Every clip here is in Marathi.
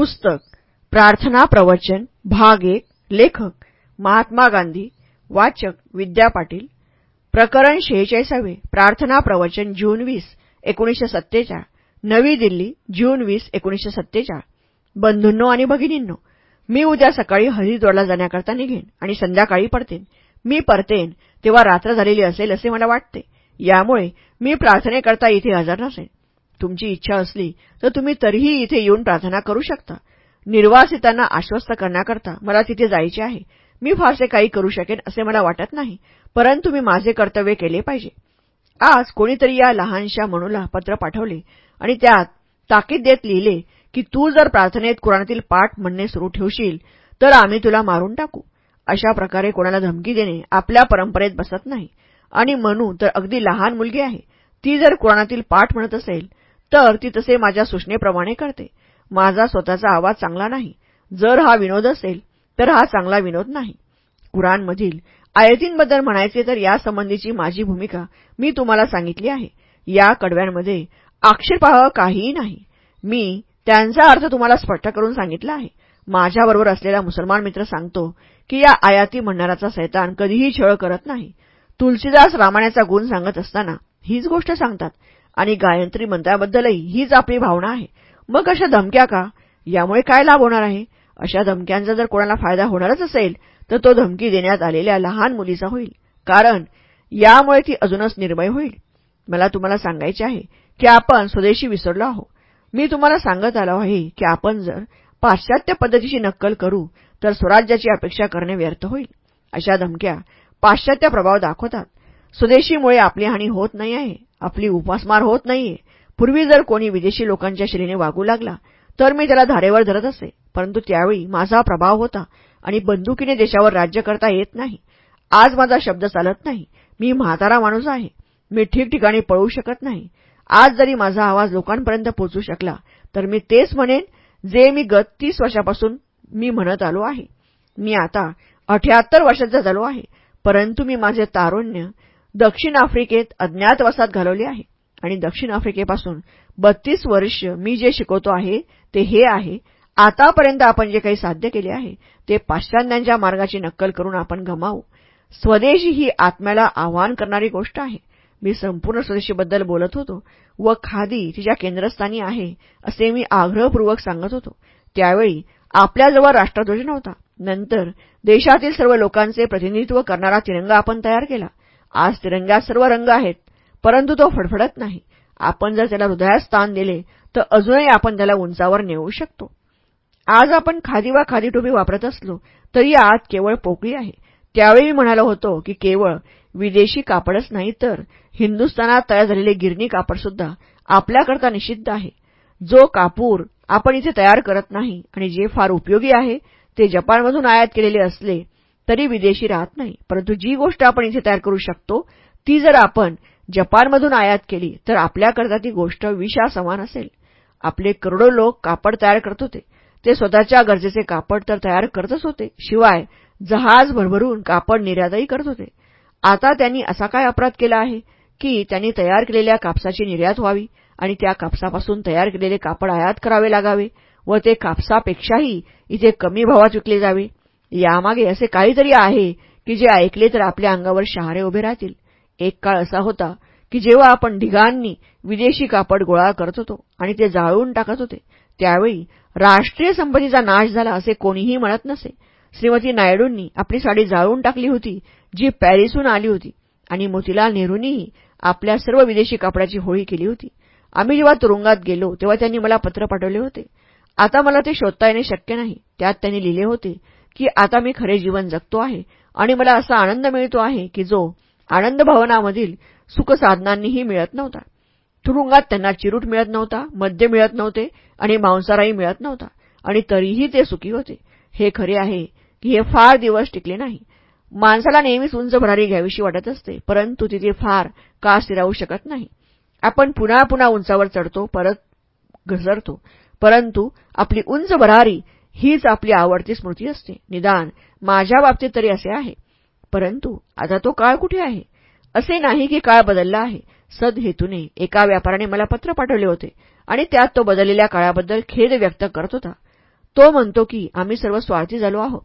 पुस्तक प्रार्थना प्रवचन भाग एक लेखक महात्मा गांधी वाचक विद्या पाटील प्रकरण शेहेचाळीसावे प्रार्थना प्रवचन जून वीस एकोणीसशे सत्तेचाळ नवी दिल्ली जून वीस एकोणीसशे सत्तेचाळ. बंधूंनो आणि भगिनींनो मी उद्या सकाळी हरिद्वारला जाण्याकरता निघेन आणि संध्याकाळी परतेन. मी परतेन तेव्हा रात्र झालेली असेल असे मला वाटते. यामुळे मी प्रार्थनेकरता इथे हजर नसेन. तुमची इच्छा असली तर तुम्ही तरीही इथे येऊन प्रार्थना करू शकता. निर्वासितांना आश्वस्त करण्याकरता मला तिथे जायचे आहे. मी फारसे काही करू शकेन असे मला वाटत नाही परंतु मी माझे कर्तव्य केले पाहिजे. आज कोणीतरी या लहानशा मनूला पत्र पाठवले आणि त्यात ताकीद देत लिहिले की तू जर प्रार्थनेत कुराणातील पाठ म्हणणे सुरू ठेवशील तर आम्ही तुला मारून टाकू. अशा प्रकारे कोणाला धमकी देणे आपल्या परंपरेत बसत नाही. आणि मनू तर अगदी लहान मुलगी आहे. ती जर कुराणातील पाठ म्हणत असेल तर ती तसे माझ्या सूचनेप्रमाणे करते. माझा स्वतःचा आवाज चांगला नाही. जर हा विनोद असेल तर हा चांगला विनोद नाही. कुराणमधील आयतींबद्दल म्हणायचे तर यासंबंधीची माझी भूमिका मी तुम्हाला सांगितली आहे. या कडव्यांमध्ये आक्षेपाह काहीही नाही. मी त्यांचा अर्थ तुम्हाला स्पष्ट करून सांगितला आहे. माझ्याबरोबर असलेला मुसलमान मित्र सांगतो की या आयाती म्हणणाराचा सैतान कधीही छळ करत नाही. तुलसीदास रामाण्याचा गुण सांगत असताना हीच गोष्ट सांगतात. आणि गायत्री मंत्राबद्दलही हीच आपली भावना आहे. मग अशा धमक्या का? यामुळे काय लाभ होणार आहे? अशा धमक्यांचा जर कोणाला फायदा होणारच असेल तर तो धमकी देण्यात आलेल्या लहान मुलीचा होईल. कारण यामुळे ती अजूनच निर्भय होईल. मला तुम्हाला सांगायचे आहे की आपण स्वदेशी विसरलो आहो मी तुम्हाला सांगत आलो आहे की आपण जर पाश्चात्य पद्धतीची नक्कल करू तर स्वराज्याची अपेक्षा करणे व्यर्थ होईल. अशा धमक्या पाश्चात्य प्रभाव दाखवतात. स्वदेशीमुळे आपली हानी होत नाही आहे. आपली उपासमार होत नाहीये. पूर्वी जर कोणी विदेशी लोकांच्या शैलीने वागू लागला तर मी त्याला धारेवर धरत असे. परंतु त्यावेळी माझा प्रभाव होता आणि बंदुकीने देशावर राज्य करता येत नाही. आज माझा शब्द चालत नाही. मी म्हातारा माणूस आहे. मी ठिकठिकाणी पळू शकत नाही. आज जरी माझा आवाज लोकांपर्यंत पोचू शकला तर मी तेच म्हणेन जे मी गत तीस वर्षापासून मी म्हणत आलो आहे. मी आता अठ्याहत्तर वर्षाचा झालो आहे. परंतु मी माझे तारुण्य दक्षिण आफ्रिकेत अज्ञातवासात घालवले आहे. आणि दक्षिण आफ्रिकेपासून बत्तीस वर्ष मी जे शिकवतो आहे ते हे आहे. आतापर्यंत आपण जे काही साध्य केले आहे ते पाश्चात्यांच्या मार्गाची नक्कल करून आपण गमावू. स्वदेशी ही आत्म्याला आव्हान करणारी गोष्ट आहे. मी संपूर्ण स्वदेशीबद्दल बोलत होतो व खादी तिच्या केंद्रस्थानी आहे असे मी आग्रहपूर्वक सांगत होतो. त्यावेळी आपल्याजवळ राष्ट्रध्वज नव्हता. नंतर देशातील सर्व लोकांचे प्रतिनिधित्व करणारा तिरंगा आपण तयार केला. आज तिरंग्यात सर्व रंग आहेत परंतु तो फडफडत नाही. आपण जर त्याला हृदयात स्थान दिले तर अजूनही आपण त्याला उंचावर नेऊ शकतो. आज आपण खादी वा खादी टोपी वापरत असलो तरी आत केवळ पोकळी आहे. त्यावेळी मी म्हणालो होतो की केवळ विदेशी कापडच नाही तर हिंदुस्थानात तयार झालेले गिरणी कापडसुद्धा आपल्याकरता निषिद्ध आहे. जो कापूर आपण इथे तयार करत नाही आणि जे फार उपयोगी आहे ते जपानमधून आयात केलेले असले तरी विदेशी राहत नाही. परंतु जी गोष्ट आपण इथे तयार करू शकतो ती जर आपण जपानमधून आयात केली तर आपल्याकरता ती गोष्ट विषा समान असेल. आपले करोडो लोक कापड तयार करत होते. ते स्वतःच्या गरजेचे कापड तर तयार करतच होते. शिवाय जहाज भरभरून कापड निर्यातही करत होते. आता त्यांनी असा काय अपराध केला आहे? की त्यांनी तयार केलेल्या कापसाची निर्यात व्हावी आणि त्या कापसापासून तयार केलेले कापड आयात करावे लागावे व ते कापसापेक्षाही इथे कमी भावात विकले जावे? यामागे असे काहीतरी आहे की जे ऐकले तर आपल्या अंगावर शहारे उभे राहतील. एक काळ असा होता की जेव्हा आपण ढिगांनी विदेशी कापड गोळा करत होतो आणि ते जाळून टाकत होते त्यावेळी राष्ट्रीय संपत्तीचा नाश झाला असे कोणीही म्हणत नसे. श्रीमती नायडूंनी आपली साडी जाळून टाकली होती जी पॅरिसहून आली होती आणि मोतीलाल नेहरूंनीही आपल्या सर्व विदेशी कापडाची होळी केली होती. आम्ही जेव्हा तुरुंगात गेलो तेव्हा त्यांनी मला पत्र पाठवले होते. आता मला ते शोधता येणे शक्य नाही. त्यात त्यांनी लिहिले होते की आता मी खरे जीवन जगतो आहे आणि मला असा आनंद मिळतो आहे की जो आनंद भवनामधील सुखसाधनांनीही मिळत नव्हता. तुरुंगात त्यांना चिरूट मिळत नव्हता मद्य मिळत नव्हते आणि मांसाराही मिळत नव्हता आणि तरीही ते सुखी होते. हे खरे आहे की हे फार दिवस टिकले नाही. माणसाला नेहमीच उंच भरारी घ्यावीशी वाटत असते परंतु तिथे फार का स्थिरावू शकत नाही. आपण पुन्हा पुन्हा उंचावर चढतो परत घसरतो परंतु आपली उंच भरारी हीच आपली आवडती स्मृती असते. निदान माझ्या बाबतीत तरी असे आहे. परंतु आता तो काळ कुठे आहे? असे नाही की काळ बदलला आहे. सदहेतूने एका व्यापाराने मला पत्र पाठवले होते आणि त्यात तो बदललेल्या काळाबद्दल खेद व्यक्त करत होता. तो म्हणतो की आम्ही सर्व स्वार्थी झालो आहोत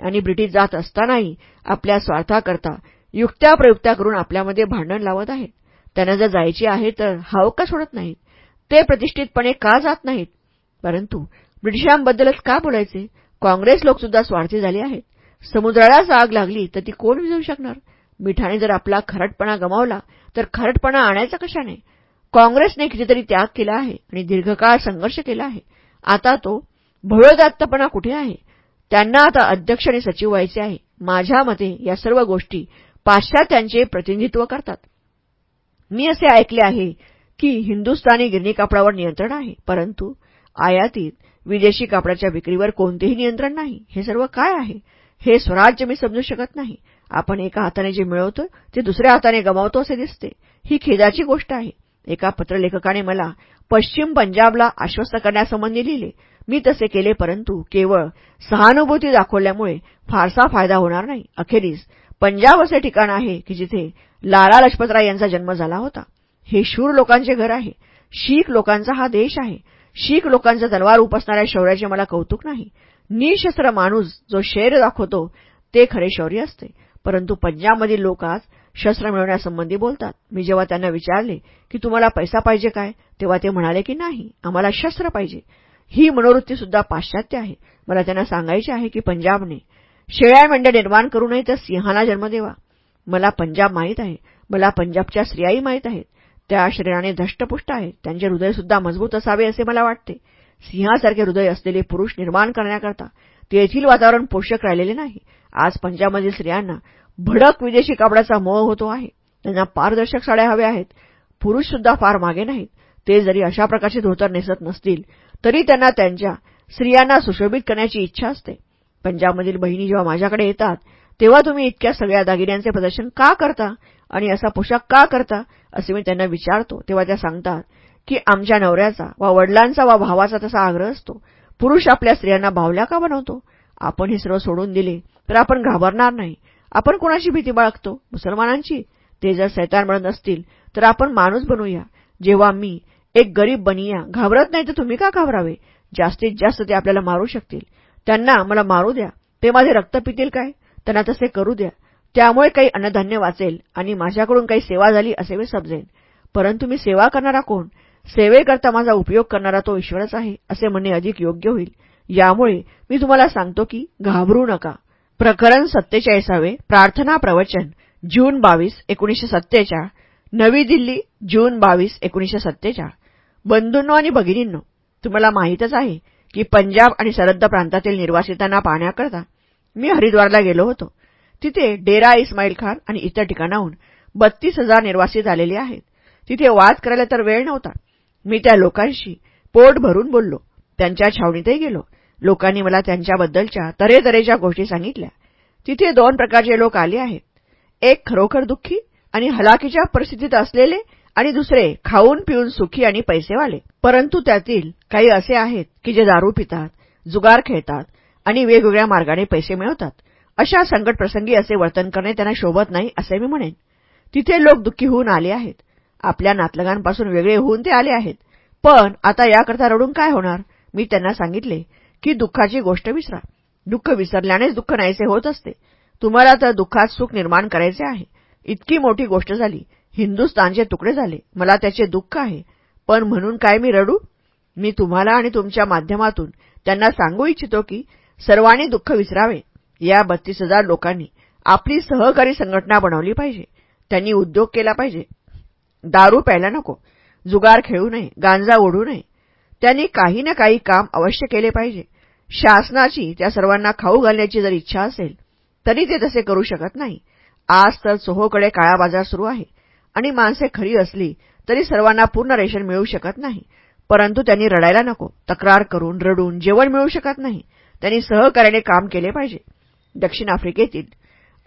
आणि ब्रिटिश जात असतानाही आपल्या स्वार्थाकरता युक्त्या प्रयुक्त्या करून आपल्यामध्ये भांडण लावत आहेत. त्यांना जर जायची आहे तर हाव का सोडत नाहीत. ते प्रतिष्ठितपणे का जात नाहीत? परंतु ब्रिटिशांबद्दलच का बोलायचे? काँग्रेस लोकसुद्धा स्वार्थी झाले आहेत. समुद्रालाच आग लागली तर ती कोण विझवू शकणार? मिठाने जर आपला खरटपणा गमावला तर खरटपणा आणायचा कशाने? काँग्रेसने कितीतरी त्याग केला आहे आणि दीर्घकाळ संघर्ष केला आहे. आता तो भवळदात्तपणा कुठे आहे? त्यांना आता अध्यक्ष आणि सचिव व्हायचे आहे. माझ्या मते या सर्व गोष्टी पाश्चात्यांचे प्रतिनिधित्व करतात. मी असे ऐकले आहे की हिंदुस्थानी गिरणी कापडावर नियंत्रण आहे परंतु आयातीत विदेशी कापडाच्या विक्रीवर कोणतेही नियंत्रण नाही. हे सर्व काय आहे? हे स्वराज्य मी समजू शकत नाही. आपण एका हाताने जे मिळवतो ते दुसऱ्या हाताने गमावतो असे दिसते. ही खेदाची गोष्ट आहे. एका पत्रलेखकाने मला पश्चिम पंजाबला आश्वस्त करण्यासंबंधी लिहिले. मी तसे केले परंतु केवळ सहानुभूती दाखवल्यामुळे फारसा फायदा होणार नाही. अखेरीस पंजाब असे ठिकाण आहे की जिथे लाला लजपतराय यांचा जन्म झाला होता. हे शूर लोकांचे घर आहे. शीख लोकांचा हा देश आहे. शीख लोकांचा तलवार उपसणाऱ्या शौर्याचे मला कौतुक नाही. निशस्त्र माणूस जो शैर दाखवतो ते खरे शौर्य असते. परंतु पंजाबमधील लोक आज शस्त्र मिळवण्यासंबंधी बोलतात. मी जेव्हा त्यांना विचारले की तुम्हाला पैसा पाहिजे काय तेव्हा ते म्हणाले की नाही आम्हाला शस्त्र पाहिजे. ही मनोवृत्तीसुद्धा पाश्चात्य आहे. मला त्यांना सांगायचे आहे की पंजाबने शेळ्या मेंढ्या निर्माण करू नये तर सिंहाला जन्म देवा. मला पंजाब माहीत आहे. मला पंजाबच्या स्त्रियाही माहीत आहेत. त्या शरीराने धष्टपुष्ट आहेत. त्यांचे हृदयसुद्धा मजबूत असावे असे मला वाटते. सिंहासारखे हृदय असलेले पुरुष निर्माण करण्याकरता तेथील वातावरण पोषक राहिलेले नाही. आज पंजाबमधील स्त्रियांना भडक विदेशी कापडाचा मोह होतो आहे. त्यांना पारदर्शक साड्या हव्या आहेत. पुरुषसुद्धा फार मागे नाहीत. ते जरी अशा प्रकारचे धोतर नेसत नसतील तरी त्यांना त्यांच्या स्त्रियांना सुशोभित करण्याची इच्छा असते. पंजाबमधील बहिणी जेव्हा माझ्याकडे येतात तेव्हा तुम्ही इतक्या सगळ्या दागिन्यांचे प्रदर्शन का करता? आणि असा पोशाख का करता? असे मी त्यांना विचारतो. तेव्हा त्या सांगतात की आमच्या नवऱ्याचा वा वडिलांचा वा भावाचा तसा आग्रह असतो. पुरुष आपल्या स्त्रियांना भावल्या का बनवतो? आपण हे सर्व सोडून दिले तर आपण घाबरणार नाही. आपण कोणाची भीती बाळगतो? मुसलमानांची? ते जर सैतान म्हणत असतील तर आपण माणूस बनूया. जेव्हा मी एक गरीब बनिया घाबरत नाही तर तुम्ही का घाबरावे? जास्तीत जास्त ते आपल्याला मारू शकतील. त्यांना मला मारू द्या. ते माझे रक्त पितील काय? त्यांना तसे करू द्या. त्यामुळे काही अन्नधान्य वाचेल आणि माझ्याकडून काही सेवा झाली असे मी समजेन. परंतु मी सेवा करणारा कोण? सेवेकरता माझा उपयोग करणारा तो ईश्वरच आहे असे म्हणणे अधिक योग्य होईल. यामुळे मी तुम्हाला सांगतो की घाबरू नका. प्रकरण सत्तेचाळीसावे प्रार्थना प्रवचन जून बावीस एकोणीशे सत्तेचाळ. नवी दिल्ली जून बावीस एकोणीशे सत्तेचाळ. बंधूंनो आणि भगिनींनो तुम्हाला माहीतच आहे की पंजाब आणि सरहद्द प्रांतातील निर्वासितांना पाहण्याकरता मी हरिद्वारला गेलो होतो. तिथे डेरा इस्माईल खान आणि इतर ठिकाणाहून बत्तीस हजार निर्वासित आलेले आहेत. तिथे वाद करायला तर वेळ नव्हता. मी त्या लोकांशी पोट भरून बोललो. त्यांच्या छावणीतही गेलो. लोकांनी मला त्यांच्याबद्दलच्या तऱ्हेतऱ्हेच्या गोष्टी सांगितल्या. तिथे दोन प्रकारचे लोक आले आहेत. एक खरोखर दुःखी आणि हलाखीच्या परिस्थितीत असलेले आणि दुसरे खाऊन पिऊन सुखी आणि पैसेवाले. परंतु त्यातील काही असे आहेत की जे दारू पितात जुगार खेळतात आणि वेगवेगळ्या मार्गाने पैसे मिळवतात. अशा संकटप्रसंगी असे वर्तन करणे त्यांना शोभत नाही असे मी म्हणेन. तिथे लोक दुःखी होऊन आले आहेत. आपल्या नातलगांपासून वेगळे होऊन ते आले आहेत. पण आता याकरता रडून काय होणार? मी त्यांना सांगितले की दुःखाची गोष्ट विसरा. दुःख विसरल्यानेच दुःख नाहीसे होत असते. तुम्हाला तर दुःखात सुख निर्माण करायचे आहे. इतकी मोठी गोष्ट झाली. हिंदुस्तानचे तुकडे झाले. मला त्याचे दुःख आहे. पण म्हणून काय मी रडू? मी तुम्हाला आणि तुमच्या माध्यमातून त्यांना सांगू इच्छितो की सर्वांनी दुःख विसरावे. या बत्तीस हजार लोकांनी आपली सहकारी संघटना बनवली पाहिजे. त्यांनी उद्योग केला पाहिजे. दारू प्यायला नको. जुगार खेळू नये. गांजा ओढू नये. त्यांनी काही ना काही काम अवश्य केले पाहिजे. शासनाची त्या सर्वांना खाऊ घालण्याची जर इच्छा असेल तरी ते तसे करू शकत नाही. आज तर चोहोकडे काळा बाजार सुरू आहे. आणि माणसे खरी असली तरी सर्वांना पूर्ण रेशन मिळू शकत नाही. परंतु त्यांनी रडायला नको. तक्रार करून रडून जेवण मिळू शकत नाही. त्यांनी सहकार्याने काम केले पाहिजे. दक्षिण आफ्रिकेतील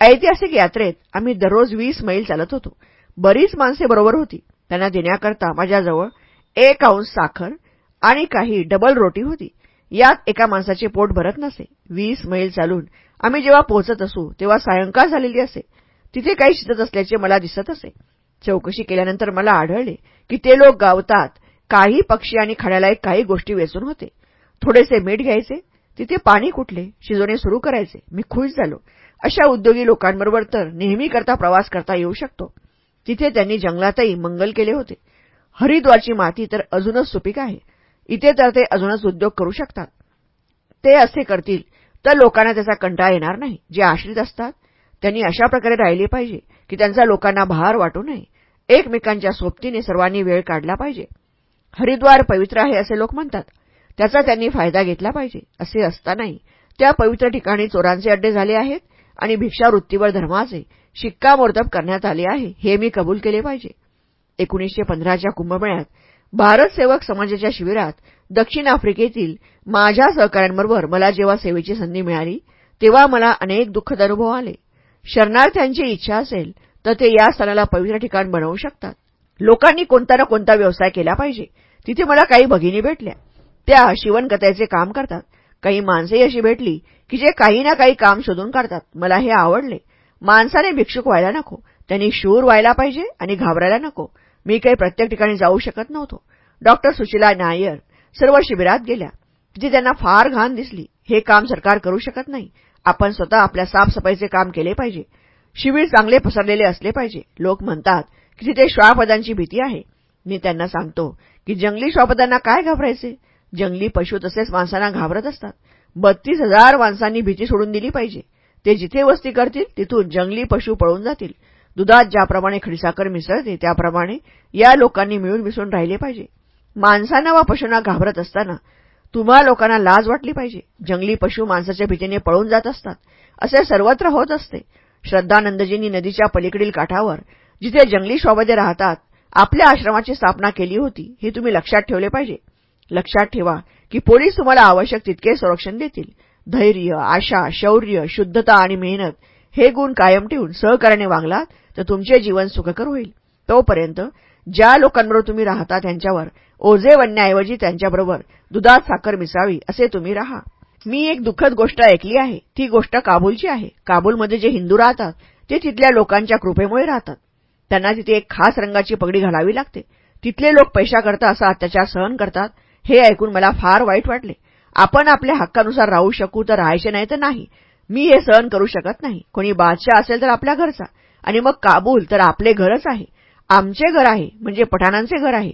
ऐतिहासिक यात्रेत आम्ही दररोज वीस मैल चालत होतो. बरीच माणसे बरोबर होती. त्यांना देण्याकरता माझ्याजवळ एक अंश साखर आणि काही डबल रोटी होती. यात एका माणसाचे पोट भरत नसे. वीस मैल चालून आम्ही जेव्हा पोहोचत असू तेव्हा सायंकाळ झालेली असे. तिथे काही शिजत असल्याचे मला दिसत असे. चौकशी केल्यानंतर मला आढळले की ते लोक गावतात. काही पक्षी आणि खाण्यालायक काही गोष्टी वेचून होते. थोडेसे मीठ घ्यायचे. तिथे पाणी कुठले? शिजवणे सुरू करायचे. मी खुश झालो. अशा उद्योगी लोकांबरोबर तर नेहमी करता प्रवास करता येऊ शकतो. तिथे त्यांनी जंगलातही मंगल केले होते. हरिद्वारची माती तर अजूनच सुपीक आहे. इथे तर ते अजूनच उद्योग करू शकतात. ते असे करतील तर लोकांना त्याचा कंटाळा येणार नाही. जे आश्रित असतात त्यांनी अशा प्रकारे राहिले पाहिजे की त्यांचा लोकांना भार वाटू नये. एकमेकांच्या सोबतीने सर्वांनी वेळ काढला पाहिजे. हरिद्वार पवित्र आहे असे लोक म्हणतात. त्याचा त्यांनी फायदा घेतला पाहिजे असे असतानाही. त्या पवित्र ठिकाणी चोरांचे अड्डे झाले आहेत आणि भिक्षावृत्तीवर धर्माचे शिक्कामोर्तब करण्यात आले आहे हे मी कबूल केले पाहिजे. एकोणीसशे पंधराच्या कुंभमेळ्यात भारत सेवक समाजाच्या शिबिरात दक्षिण आफ्रिकेतील माझ्या सहकाऱ्यांबरोबर मला जेव्हा सेवेची संधी मिळाली तेव्हा मला अनेक दुःखद अनुभव आले. शरणार्थ्यांची इच्छा असेल तर ते या स्थानाला पवित्र ठिकाण बनवू शकतात. लोकांनी कोणता ना कोणता व्यवसाय केला पाहिजे. तिथे मला काही भगिनी भेटल्या. त्या शिवणकथ्याचे काम करतात. काही माणसेही अशी भेटली की जे काही ना काही काम शोधून काढतात. मला हे आवडले. माणसाने भिक्षुक व्हायला नको. त्यांनी शूर व्हायला पाहिजे आणि घाबरायला नको. मी काही प्रत्येक ठिकाणी जाऊ शकत नव्हतो. डॉक्टर सुशिला नायर सर्व शिबिरात गेल्या. जी त्यांना फार घाण दिसली. हे काम सरकार करू शकत नाही. आपण स्वतः आपल्या साफसफाईचे काम केले पाहिजे. शिबिर चांगले पसरलेले असले पाहिजे. लोक म्हणतात की तिथे श्वापदांची भीती आहे. मी त्यांना सांगतो की जंगली श्वापदांना काय घाबरायचे? जंगली पशु तसेच माणसांना घाबरत असतात. बत्तीस हजार माणसांनी भीती सोडून दिली पाहिजे. ते जिथे वस्ती करतील तिथून जंगली पशु पळून जातील. दुधात ज्याप्रमाणे खडीसाखर मिसळते त्याप्रमाणे या लोकांनी मिळून मिसळून राहिले पाहिजे. माणसांना वा पशूंना घाबरत असताना तुम्हा लोकांना लाज वाटली पाहिजे. जंगली पशु माणसाच्या भीतीने पळून जात असतात. असे सर्वत्र होत असते. श्रद्धानंदजींनी नदीच्या पलीकडील काठावर जिथे जंगली श्वामध्ये राहतात आपल्या आश्रमाची स्थापना केली होती हे तुम्ही लक्षात ठेवले पाहिजे. लक्षात ठेवा की पोलीस तुम्हाला आवश्यक तितके संरक्षण देतील. धैर्य आशा शौर्य शुद्धता आणि मेहनत हे गुण कायम ठेवून सहकार्याने वागलात तर तुमचे जीवन सुखकर होईल. तोपर्यंत ज्या लोकांबरोबर तुम्ही राहता त्यांच्यावर ओझे वणण्याऐवजी त्यांच्याबरोबर दुधात साखर मिसावी असे तुम्ही राहा. मी एक दुःखद गोष्ट ऐकली आहे. ती गोष्ट काबूलची आहे. काबूलमध्ये जे हिंदू राहतात ते तिथल्या लोकांच्या कृपेमुळे राहतात. त्यांना तिथे एक खास रंगाची पगडी घालावी लागते. तिथले लोक पैशाकरता असा अत्याचार सहन करतात. हे ऐकून मला फार वाईट वाटले. आपण आपल्या हक्कानुसार राहू शकू तर राहायचे नाही तर नाही. मी हे सहन करू शकत नाही. कोणी बादशाह असेल तर आपल्या घरचा. आणि मग काबूल तर आपले घरच आहे. आमचे घर आहे म्हणजे पठाणांचे घर आहे.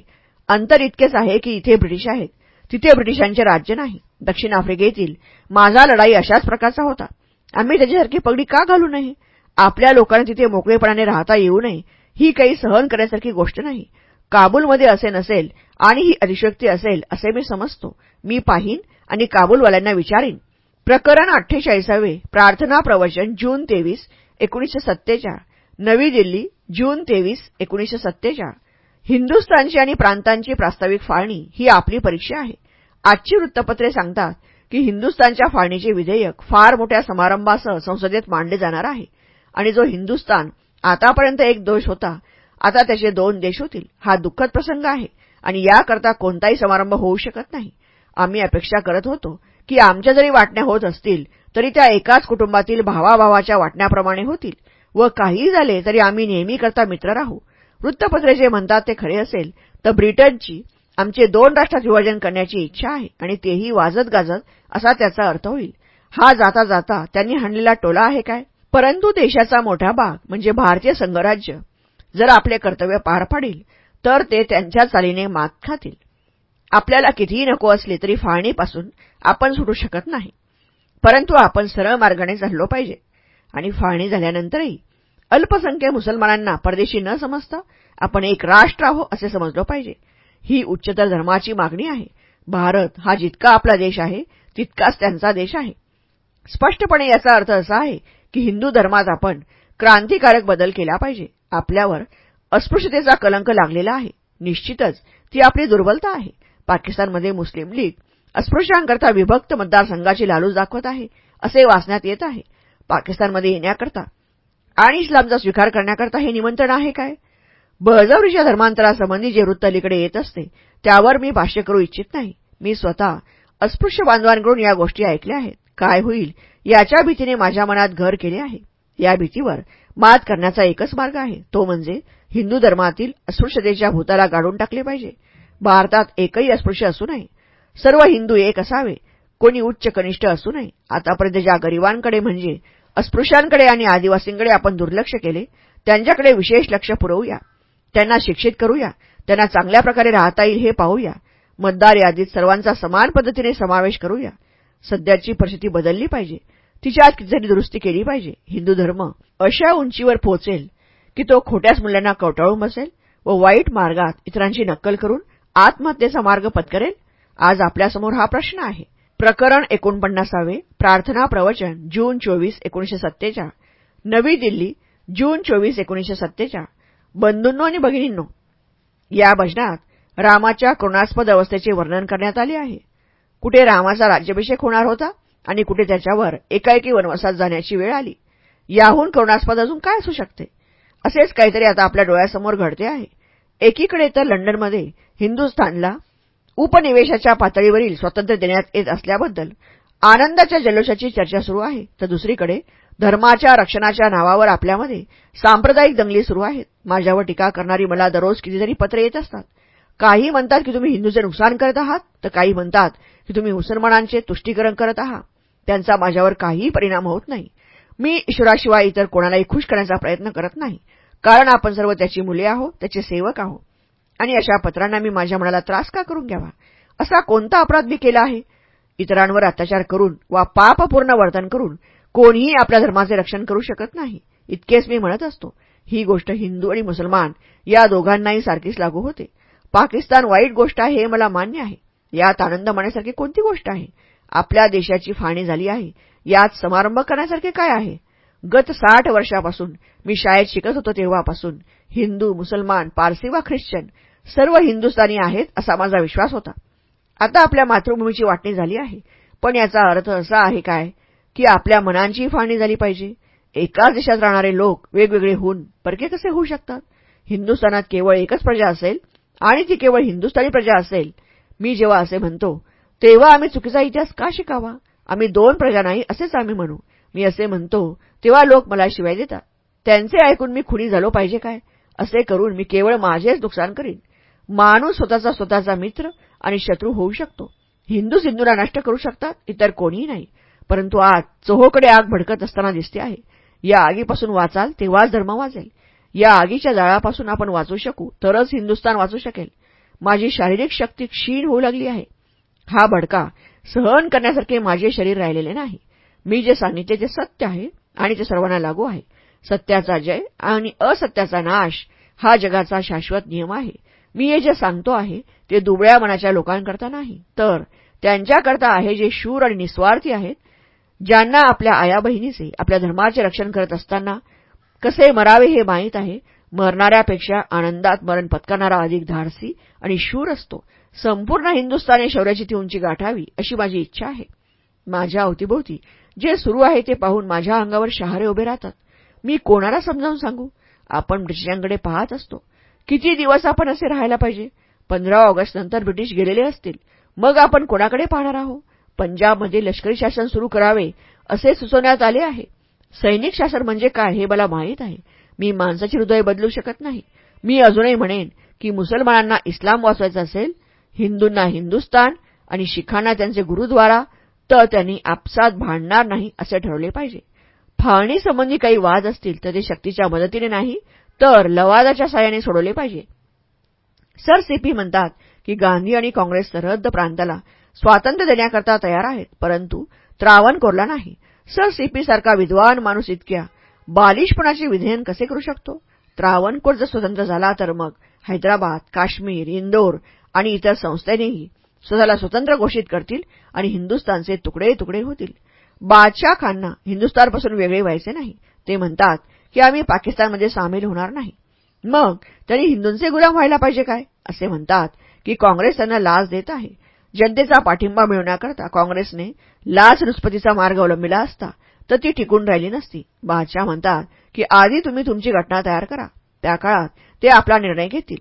अंतर इतकेच आहे की इथे ब्रिटिश आहेत. तिथे ब्रिटिशांचे राज्य नाही. दक्षिण आफ्रिकेतील माझा लढाई अशाच प्रकारचा होता. आम्ही त्याच्यासारखी पगडी का घालू नये? आपल्या लोकांना तिथे मोकळेपणाने राहता येऊ नये. ही काही सहन करण्यासारखी गोष्ट नाही. काबूलमध्ये असे नसेल आणि ही अतिशक्ती असेल असे मी समजतो. मी पाहीन आणि काबूलवाल्यांना विचारीन. प्रकरण अठ्ठेचाळीसावे. प्रार्थना प्रवचन जून तेवीस एकोणीसशे सत्तेचाळ. नवी दिल्ली जून तेवीस एकोणीसशे सत्तेचाळ. हिंदुस्थानची आणि प्रांतांची प्रास्ताविक फाळणी ही आपली परीक्षा आहे. आजची वृत्तपत्रे सांगतात की हिंदुस्थानच्या फाळणीचे विधेयक फार मोठ्या समारंभासह संसदेत मांडले जाणार आहे. आणि जो हिंदुस्थान आतापर्यंत एक दोष होता आता त्याचे दोन देश होतील. हा दुःखद प्रसंग आहे. आणि याकरता कोणताही समारंभ होऊ शकत नाही. आम्ही अपेक्षा करत होतो की आमच्या जरी वाटण्या होत असतील तरी त्या एकाच कुटुंबातील भावाभावाच्या वाटण्याप्रमाणे होतील व काहीही झाले तरी आम्ही नेहमीकरता मित्र राहू. वृत्तपत्रे जे म्हणतात ते खरे असेल तर ब्रिटनची आमचे दोन राष्ट्रात विभाजन करण्याची इच्छा आहे आणि तेही वाजत गाजत असा त्याचा अर्थ होईल. हा जाता जाता त्यांनी हाणलेला टोला आहे काय? परंतु देशाचा मोठा भाग म्हणजे भारतीय संघराज्य जर आपले कर्तव्य पार पाडील तर ते त्यांच्या चालीने मात खातील. आपल्याला कितीही नको असले तरी फाळणीपासून आपण सुटू शकत नाही. परंतु आपण सरळ मार्गाने चाललो पाहिजे. आणि फाळणी झाल्यानंतरही अल्पसंख्य मुसलमानांना परदेशी न समजता आपण एक राष्ट्र आहो असे समजलो पाहिजे. ही उच्चतर धर्माची मागणी आहे. भारत हा जितका आपला देश आहे तितकाच त्यांचा देश आहे. स्पष्टपणे याचा अर्थ असा आहे की हिंदू धर्मात आपण क्रांतिकारक बदल केला पाहिजे. आपल्यावर अस्पृश्यतेचा कलंक लागलेला आहे. निश्चितच ती आपली दुर्बलता आहे. पाकिस्तानमध्ये मुस्लिम लीग अस्पृश्यांकरता विभक्त मतदारसंघाची लालूच दाखवत आहे असे वाचण्यात येत आहे. पाकिस्तानमध्ये येण्याकरता आणि इस्लामचा स्वीकार करण्याकरता हे निमंत्रण आहे काय? बळजबरीच्या धर्मांतरासंबंधी जे वृत्त अलीकडे येत असते त्यावर मी भाष्य करू इच्छित नाही. मी स्वतः अस्पृश्य बांधवांकडून या गोष्टी ऐकल्या आहेत. काय होईल याच्या भीतीने माझ्या मनात घर केले आहे. या भीतीवर मात करण्याचा एकच मार्ग आहे. तो म्हणजे हिंदू धर्मातील अस्पृश्यतेच्या भूताला गाडून टाकले पाहिजे. भारतात एकही अस्पृश्य असू नये. सर्व हिंदू एक असावे. कोणी उच्च कनिष्ठ असू नये. आतापर्यंत ज्या गरिबांकडे म्हणजे अस्पृश्यांकडे आणि आदिवासींकडे आपण दुर्लक्ष केले त्यांच्याकडे विशेष लक्ष पुरवूया. त्यांना शिक्षित करूया. त्यांना चांगल्या प्रकारे राहता येईल हे पाहूया. मतदार यादीत सर्वांचा समान पद्धतीने समावेश करूया. सध्याची परिस्थिती बदलली पाहिजे. तिच्यात कितीतरी दुरुस्ती केली पाहिजे. हिंदू धर्म अशा उंचीवर पोहोचेल की तो खोट्याच मुलांना कवटाळून बसेल व वाईट मार्गात इतरांची नक्कल करून आत्महत्येचा मार्ग पत्करेल? आज आपल्यासमोर हा प्रश्न आहे. प्रकरण एकोणपन्नासावे प्रार्थना प्रवचन जून चोवीस एकोणीशे सत्तेचाळ. नवी दिल्ली जून चोवीस एकोणीशे सत्तेचाळ. बंधूंनो आणि भगिनींनो या भजनात रामाच्या करुणास्पद अवस्थेचे वर्णन करण्यात आले आहे. कुठे रामाचा राज्याभिषेक होणार होता? आणि कुठे त्याच्यावर एकाएकी वनवासात जाण्याची वेळ आली. याहून करुणास्पद अजून काय असू शकते? असेच काहीतरी आता आपल्या डोळ्यासमोर घडते आहे. एकीकडे तर लंडनमध्ये हिंदुस्थानला उपनिवेशाच्या पातळीवरील स्वातंत्र्य देण्यात येत असल्याबद्दल आनंदाच्या जल्लोषाची चर्चा सुरू आहे तर दुसरीकडे धर्माच्या रक्षणाच्या नावावर आपल्यामध्ये सांप्रदायिक दंगली सुरू आहेत. माझ्यावर टीका करणारी मला दररोज कितीतरी पत्र येत असतात. काही म्हणतात की तुम्ही हिंदूचे नुकसान करत आहात तर काही म्हणतात की तुम्ही मुसलमानांचे तुष्टीकरण करत आहात. त्यांचा माझ्यावर काहीही परिणाम होत नाही. मी ईश्वराशिवाय इतर कोणालाही खुश करण्याचा प्रयत्न करत नाही. कारण आपण सर्व त्याची मुले आहोत त्याचे सेवक आहोत. आणि अशा पत्रांना मी माझ्या मनाला त्रास का करून घ्यावा? असा कोणता अपराध मी केला आहे? इतरांवर अत्याचार करून वा पापपूर्ण वर्तन करून कोणीही आपल्या धर्माचे रक्षण करू शकत नाही. इतकेच मी म्हणत असतो. ही गोष्ट हिंदू आणि मुसलमान या दोघांनाही सारखीच लागू होते. पाकिस्तान वाईट गोष्ट आहे हे मला मान्य आहे. यात आनंद मानण्यासारखी कोणती गोष्ट आहे? आपल्या देशाची फाणी झाली आहे. यात समारंभ करण्यासारखे काय आहे? गत साठ वर्षापासून मी शाळेत शिकत होतो तेव्हापासून. हिंदू मुसलमान पारसी वा ख्रिश्चन सर्व हिंदुस्थानी आहेत असा माझा विश्वास होता. आता आपल्या मातृभूमीची वाटणी झाली आहे. पण याचा अर्थ असा आहे काय? की आपल्या मनांचीही फाळणी झाली पाहिजे. एकाच देशात राहणारे लोक वेगवेगळे होऊन परके कसे होऊ शकतात? हिंदुस्थानात केवळ एकच प्रजा असेल आणि ती केवळ हिंदुस्थानी प्रजा असेल. मी जेव्हा असे म्हणतो तेव्हा आम्ही चुकीचा इतिहास का शिकावा? आम्ही दोन प्रजा नाही असेच आम्ही म्हणू. मी असे म्हणतो तेव्हा लोक मला शिवाय देतात. त्यांचे ऐकून मी खुणी झालो पाहिजे काय? असे करून मी केवळ माझेच नुकसान करीन. माणूस स्वतःचा स्वतःचा मित्र आणि शत्रू होऊ शकतो. हिंदू सिंधूला नष्ट करू शकतात इतर कोणीही नाही. परंतु आज चोहोकडे आग भडकत असताना दिसते आहे. या आगीपासून वाचाल तेव्हाच धर्म वाचेल या आगीच्या जाळापासून आपण वाचू शकू तरच हिंदुस्तान वाचू शकेल. माझी शारीरिक शक्ती क्षीण होऊ लागली आहे. हा भडका सहन करण्यासारखे माझे शरीर राहिलेले नाही. मी जे सांगितले ते सत्य आहे आणि ते सर्वांना लागू आहे. सत्याचा जय आणि असत्याचा नाश हा जगाचा शाश्वत नियम आहे. मी हे जे सांगतो आहे ते दुबळ्या मनाच्या लोकांकरता नाही. तर त्यांच्याकरता आहे जे शूर आणि निस्वार्थी आहेत ज्यांना आपल्या आया बहिणीचे आपल्या धर्माचे रक्षण करत असताना कसे मरावे हे माहीत आहे मरणाऱ्यापेक्षा आनंदात मरण पत्करणारा अधिक धाडसी आणि शूर असतो. संपूर्ण हिंदुस्थानी शौर्याची ती उंची गाठावी अशी माझी इच्छा आहे. माझ्या अवतीभोवती जे सुरू आहे ते पाहून माझ्या अंगावर शहारे उभे राहतात. मी कोणाला समजावून सांगू? आपण ब्रिटिशांकडे पाहत असतो. किती दिवस आपण असे राहायला पाहिजे? पंधरा ऑगस्ट नंतर ब्रिटिश गेलेले असतील. मग आपण कोणाकडे पाहणार आहोत? पंजाबमध्ये लष्करी शासन सुरू करावे असे सुचवण्यात आले आहे. सैनिक शासन म्हणजे काय हे मला माहीत आहे. मी माणसाची हृदय बदलू शकत नाही. मी अजूनही म्हणेन की मुसलमानांना इस्लाम वाचवायचा असेल हिंदूंना हिंदुस्तान आणि शिखांना त्यांचे गुरुद्वारा तर त्यांनी आपसात भांडणार नाही असे ठरवले पाहिजे. फाळणीसंबंधी काही वाद असतील तर ते शक्तीच्या मदतीने नाही तर लवादाच्या साह्याने सोडवले पाहिजे. सर सीपी म्हणतात की गांधी आणि काँग्रेस सरहद्द प्रांताला स्वातंत्र्य देण्याकरता तयार आहेत परंतु त्रावणकोरला नाही. सर सीपी सारखा विद्वान माणूस इतक्या बालिशपणाचे विधेयन कसे करू शकतो? त्रावणकोर जर स्वतंत्र झाला तर मग हैदराबाद काश्मीर इंदोर आणि इतर संस्थेनेही स्वतःला स्वतंत्र घोषित करतील आणि हिंदुस्तानचे तुकडे तुकडे होतील. बादशाह खानना हिंदुस्थानपासून वेगळे व्हायचे नाही. ते म्हणतात की आम्ही पाकिस्तानमध्ये सामील होणार नाही. मग त्यांनी हिंदूंचे गुलाम व्हायला पाहिजे काय? असे म्हणतात की काँग्रेस त्यांना लाच देत आहे. जनतेचा पाठिंबा मिळवण्याकरता काँग्रेसने लाचलुचपतीचा मार्ग अवलंबिला असता तर ती टिकून राहिली नसती. बादशाह म्हणतात की आधी तुम्ही तुमची घटना तयार करा. त्या काळात ते आपला निर्णय घेतील.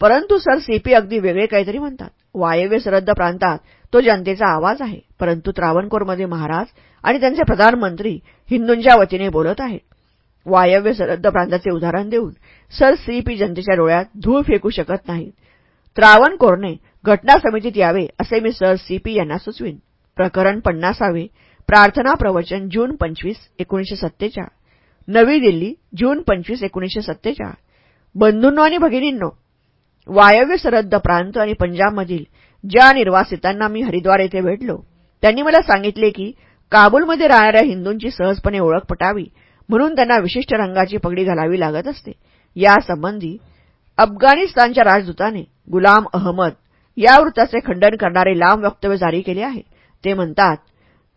परंतु सर सीपी अगदी वेगळे काहीतरी म्हणतात. वायव्य सरहद्द प्रांतात तो जनतेचा आवाज आहे. परंतु त्रावणकोरमध्ये महाराज आणि त्यांचे प्रधानमंत्री हिंदूंच्या वतीने बोलत आहेत. वायव्य सरहद्द प्रांताचे उदाहरण देऊन सर सीपी जनतेच्या डोळ्यात धूळ फेकू शकत नाहीत. त्रावणकोरने घटना समितीत यावे असे मी सर सीपी यांना सुचवीन. प्रकरण पन्नासावे प्रार्थना प्रवचन जून पंचवीस एकोणीशे सत्तेचाळ. नवी दिल्ली जून पंचवीस एकोणीशे सत्तेचाळ. बंधूंनो आणि भगिनींनो वायव्य सरहद्द प्रांत आणि पंजाबमधील ज्या निर्वासितांना मी हरिद्वार येथे भेटलो त्यांनी मला सांगितले की काबूलमध्ये राहणाऱ्या हिंदूंची सहजपणे ओळख पटावी म्हणून त्यांना विशिष्ट रंगाची पगडी घालावी लागत असते. यासंबंधी अफगाणिस्तानच्या राजदूताने गुलाम अहमद या वृत्ताचे खंडन करणारे लांब वक्तव्य जारी केले आहे. ते म्हणतात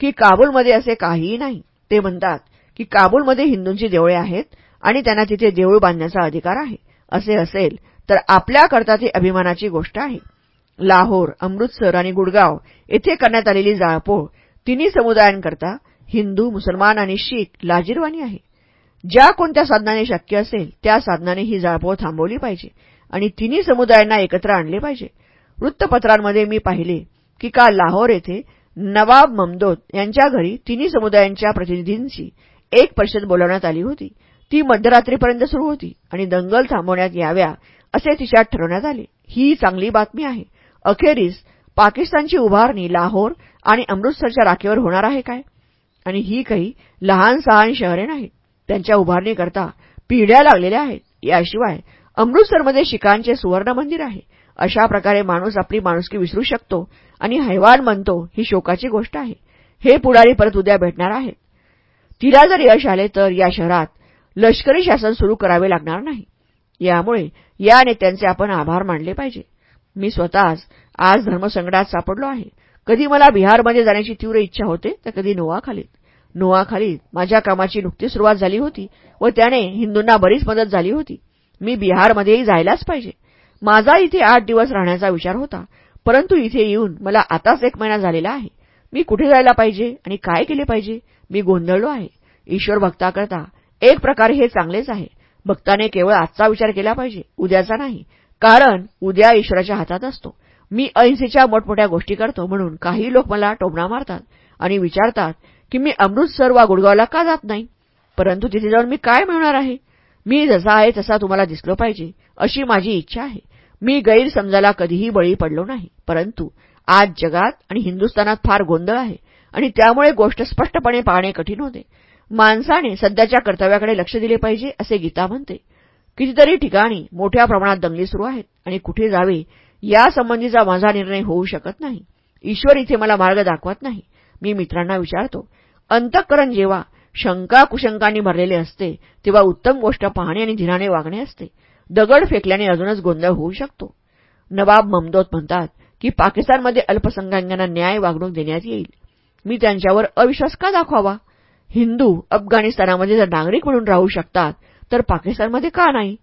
की काबूलमध्ये असे काहीही नाही. ते म्हणतात की काबूलमध्ये हिंदूंची देवळे आहेत आणि त्यांना तिथे देऊळ बांधण्याचा अधिकार आहे. असे असेल तर आपल्याकरता ती अभिमानाची गोष्ट आहे. लाहोर अमृतसर आणि गुडगाव येथे करण्यात आलेली जाळपोळ तिन्ही समुदायांकरता हिंदू मुसलमान आणि शीख लाजीरवाणी आहे. ज्या कोणत्या साधनाने शक्य असेल त्या साधनाने ही जाळपोळ थांबवली पाहिजे आणि तिन्ही समुदायांना एकत्र आणले पाहिजे. वृत्तपत्रांमध्ये मी पाहिले की काल लाहोर येथे नवाब ममदोद यांच्या घरी तिन्ही समुदायांच्या प्रतिनिधींची एक परिषद बोलावण्यात आली होती. ती मध्यरात्रीपर्यंत सुरू होती आणि दंगल थांबवण्यात याव्या असे तिच्यात ठरवण्यात आले. ही चांगली बातमी आहे. अखेरीस पाकिस्तानची उभारणी लाहोर आणि अमृतसरच्या राखेवर होणार आहे काय? आणि ही काही लहान सहान शहरे नाहीत त्यांच्या उभारणीकरता पिढ्या लागलेल्या आहेत. याशिवाय अमृतसरमध्ये शिखांचे सुवर्ण मंदिर आहे. अशा प्रकारे माणूस आपली माणुसकी विसरू शकतो आणि हैवान म्हणतो ही शोकाची गोष्ट आहे. हे पुढारी परत उद्या भेटणार आहेत. तिला जर यश आले तर या शहरात लष्करी शासन सुरू करावे लागणार नाही. यामुळे या नेत्यांचे आपण आभार मानले पाहिजे. मी स्वतःच आज धर्मसंकटात सापडलो आहे. कधी मला बिहारमध्ये जाण्याची तीव्र इच्छा होते तर कधी नोवाखालीत. नोवाखालीत माझ्या कामाची नुकती सुरुवात झाली होती व त्याने हिंदूंना बरीच मदत झाली होती. मी बिहारमध्येही जायलाच पाहिजे. माझा इथे आठ दिवस राहण्याचा विचार होता परंतु इथे येऊन मला आताच एक महिना झालेला आहे. मी कुठे जायला पाहिजे आणि काय केले पाहिजे? मी गोंधळलो आहे. ईश्वर भक्ताकरता एक प्रकारे हे चांगलेच आहे. भक्ताने केवळ आजचा विचार केला पाहिजे उद्याचा नाही. कारण उद्या ईश्वराच्या हातात असतो. मी अहिंसेच्या मोठमोठ्या गोष्टी करतो म्हणून काही लोक मला टोमणा मारतात आणि विचारतात की मी अमृतसर वा गुडगावला का जात नाही? परंतु तिथे जाऊन मी काय मिळणार आहे? मी जसा आहे तसा तुम्हाला दिसलो पाहिजे अशी माझी इच्छा आहे. मी गैरसमजाला कधीही बळी पडलो नाही. परंतु आज जगात आणि हिंदुस्थानात फार गोंधळ आहे आणि त्यामुळे गोष्ट स्पष्टपणे पाहणे कठीण होते. माणसाने सध्याच्या कर्तव्याकडे लक्ष दिले पाहिजे असे गीता म्हणते. कितीतरी ठिकाणी मोठ्या प्रमाणात दंगली सुरू आहेत आणि कुठे जावे यासंबंधीचा माझा निर्णय होऊ शकत नाही. ईश्वर इथे मला मार्ग दाखवत नाही. मी मित्रांना विचारतो अंतःकरण जेव्हा शंका कुशंकांनी भरलेले असते तेव्हा उत्तम गोष्ट पाहणे आणि धीराने वागणे असते. दगड फेकल्याने अजूनच गोंधळ होऊ शकतो. नवाब ममदोत म्हणतात की पाकिस्तानमध्ये अल्पसंख्याकांना न्याय वागणूक देण्यात येईल. मी त्यांच्यावर अविश्वास का दाखवावा? हिंदू अफगाणिस्तानामध्ये जर नागरिक म्हणून राहू शकतात तर पाकिस्तानमध्ये का नाही?